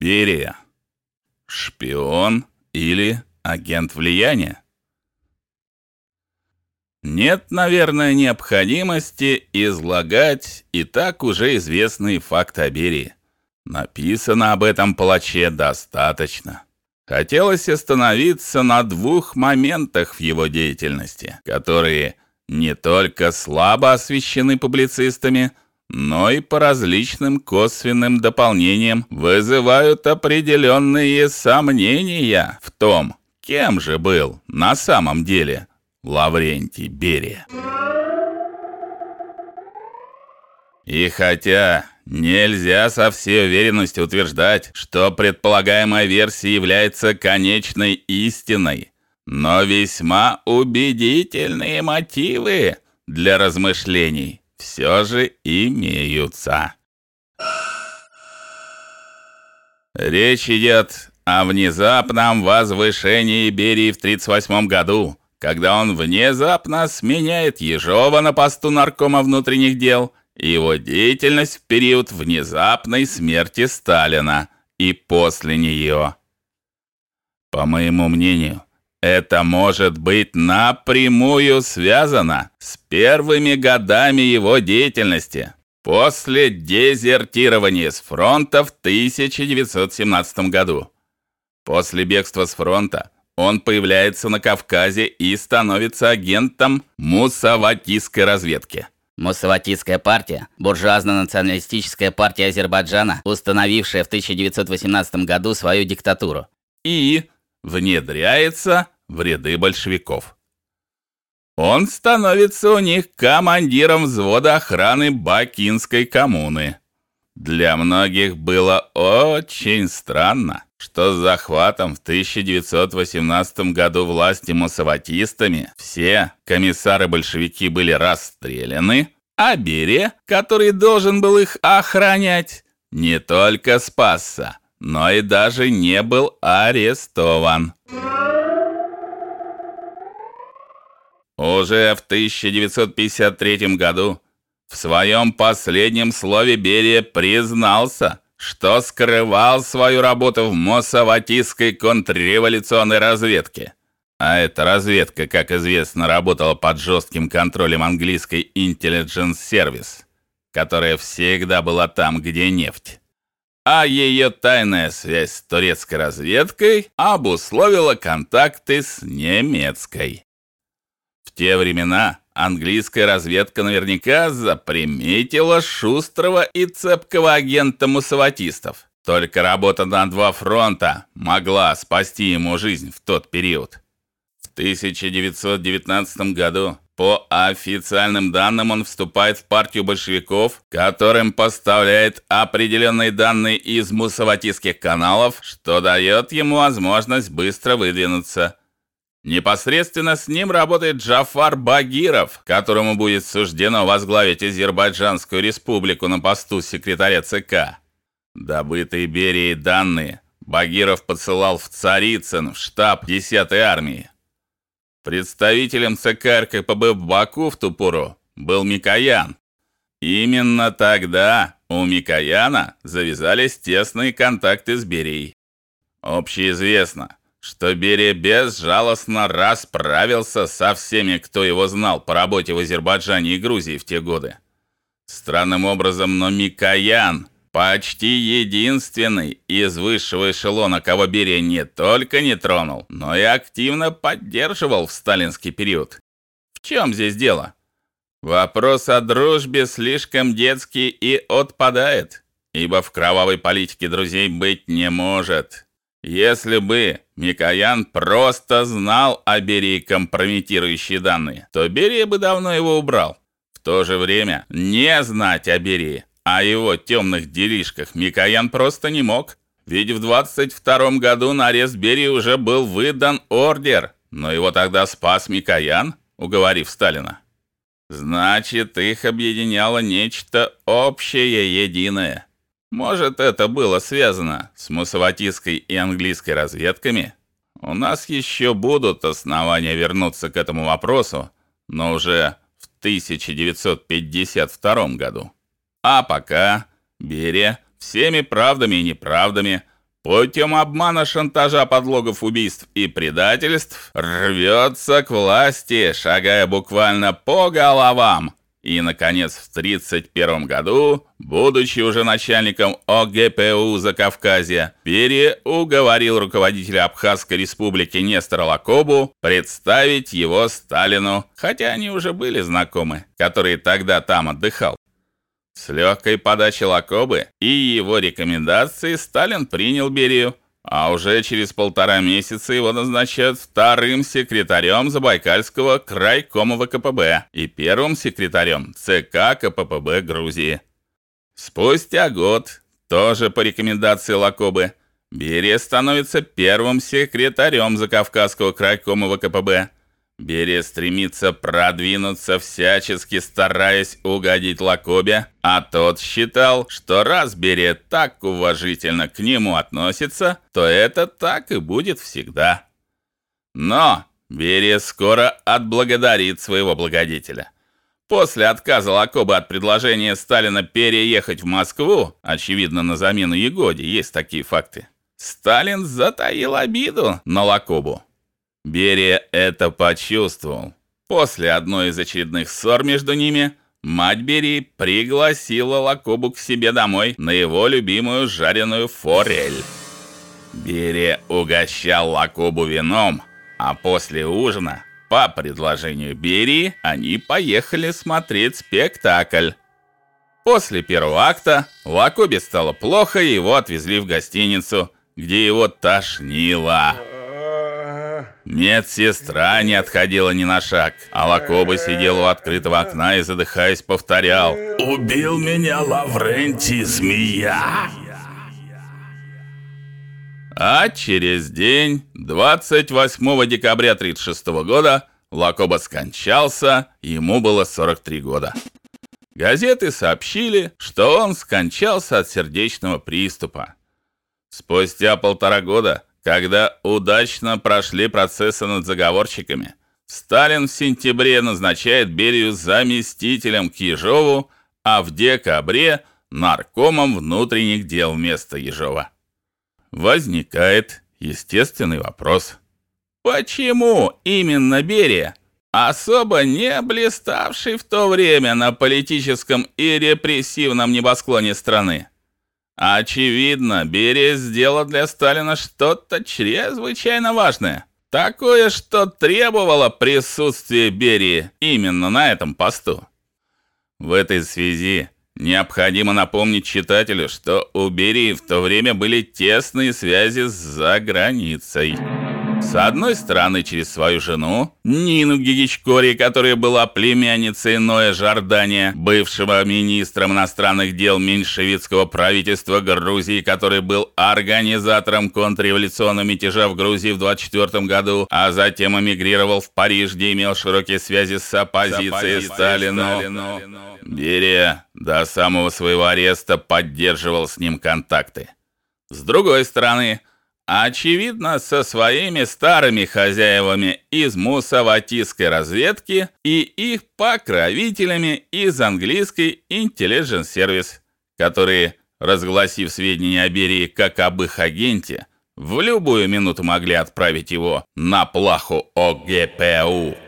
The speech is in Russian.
Берия. Шпион или агент влияния? Нет, наверное, необходимости излагать и так уже известный факт о Берии. Написано об этом палаче достаточно. Хотелось остановиться на двух моментах в его деятельности, которые не только слабо освещены публицистами, но и по различным косвенным дополнениям вызывают определенные сомнения в том, кем же был на самом деле Лаврентий Берия. И хотя нельзя со всей уверенностью утверждать, что предполагаемая версия является конечной истиной, но весьма убедительные мотивы для размышлений все же имеются. Речь идет о внезапном возвышении Берии в 38 году, когда он внезапно сменяет Ежова на посту наркома внутренних дел и его деятельность в период внезапной смерти Сталина и после нее. По моему мнению, это может быть напрямую связано с первыми годами его деятельности после дезертирования с фронта в 1917 году. После бегства с фронта он появляется на Кавказе и становится агентом муссаватистской разведки. Муссаватистская партия, буржуазно-националистическая партия Азербайджана, установившая в 1918 году свою диктатуру. И внедряется в ряды большевиков. Он становится у них командиром взвода охраны Бакинской коммуны. Для многих было очень странно, что с захватом в 1918 году власти муссаватистами все комиссары-большевики были расстреляны, а Берия, который должен был их охранять, не только спасся, но и даже не был арестован. Уже в 1953 году в своем последнем слове Берия признался, что скрывал свою работу в Моссаватистской контрреволюционной разведке. А эта разведка, как известно, работала под жестким контролем английской Intelligence Service, которая всегда была там, где нефть. А ее тайная связь с турецкой разведкой обусловила контакты с немецкой. В те времена английская разведка наверняка заприметила шустрого и цепкого агента муссаватистов. Только работа на два фронта могла спасти ему жизнь в тот период. В 1919 году по официальным данным он вступает в партию большевиков, которым поставляет определенные данные из муссаватистских каналов, что дает ему возможность быстро выдвинуться. Непосредственно с ним работает Джафар Багиров, которому будет суждено возглавить Азербайджанскую республику на посту секретаря ЦК. Добытые Берией данные Багиров посылал в Царицын, в штаб 10-й армии. Представителем ЦК РКПБ в Баку в ту пору был Микоян. Именно тогда у Микояна завязались тесные контакты с Берией. Общеизвестно, что Берия безжалостно расправился со всеми, кто его знал по работе в Азербайджане и Грузии в те годы. Странным образом, но Микоян почти единственный из высшего эшелона, кого Берия не только не тронул, но и активно поддерживал в сталинский период. В чем здесь дело? Вопрос о дружбе слишком детский и отпадает, ибо в кровавой политике друзей быть не может. Если бы Микоян просто знал о Берии компрометирующие данные, то Берия бы давно его убрал. В то же время не знать о Берии, о его темных делишках Микоян просто не мог. Ведь в 22 году на арест Берии уже был выдан ордер, но его тогда спас Микоян, уговорив Сталина. Значит, их объединяло нечто общее, единое. Может, это было связано с мусаватистской и английской разведками? У нас еще будут основания вернуться к этому вопросу, но уже в 1952 году. А пока Берия всеми правдами и неправдами путем обмана, шантажа, подлогов, убийств и предательств рвется к власти, шагая буквально по головам. И наконец, в 31 году, будучи уже начальником ОГПУ Закавказья, Берия уговорил руководителя Абхазской республики Нестора Лакобу представить его Сталину, хотя они уже были знакомы, который тогда там отдыхал. С легкой подачи Лакобы и его рекомендации Сталин принял Берию, а уже через полтора месяца его назначают вторым секретарем Забайкальского крайкома ВКПБ и первым секретарем ЦК КППБ Грузии. Спустя год, тоже по рекомендации Лакобы, Берия становится первым секретарем Закавказского крайкома ВКПБ Берия стремится продвинуться всячески стараясь угодить Лакобе, а тот считал, что раз Берия так уважительно к нему относится, то это так и будет всегда. Но Берия скоро отблагодарит своего благодетеля. После отказа Лакобы от предложения Сталина переехать в Москву, очевидно, на замену Егоде, есть такие факты. Сталин затаил обиду на Лакобу. Берия это почувствовал. После одной из очередных ссор между ними мать Берии пригласила Лакобу к себе домой на его любимую жареную форель. Берия угощал Лакобу вином, а после ужина, по предложению Берии, они поехали смотреть спектакль. После первого акта Лакобе стало плохо, и его отвезли в гостиницу, где его тошнило. Медсестра не отходила ни на шаг, а Лакоба сидел у открытого окна и задыхаясь повторял: "Убил меня Лаврентий змея". А через день, 28 декабря 36 года, Лакоба скончался, ему было 43 года. Газеты сообщили, что он скончался от сердечного приступа. Спустя полтора года когда удачно прошли процессы над заговорщиками, Сталин в сентябре назначает Берию заместителем к Ежову, а в декабре наркомом внутренних дел вместо Ежова. Возникает естественный вопрос: почему именно Берия, особо не блиставший в то время на политическом и репрессивном небосклоне страны? Очевидно, Берия сделал для Сталина что-то чрезвычайно важное. Такое, что требовало присутствия Берии именно на этом посту. В этой связи необходимо напомнить читателю, что у Берии в то время были тесные связи с заграницей. С одной стороны, через свою жену, Нину Гигичкори, которая была племянницей Ноя Жордания, бывшего министром иностранных дел меньшевистского правительства Грузии, который был организатором контрреволюционного мятежа в Грузии в 24 году, а затем эмигрировал в Париж, где имел широкие связи с оппозицией Сталину. Берия до самого своего ареста поддерживал с ним контакты. С другой стороны, очевидно, со своими старыми хозяевами из мусаватистской разведки и их покровителями из английской Intelligence Service, которые, разгласив сведения о Берии как об их агенте, в любую минуту могли отправить его на плаху ОГПУ.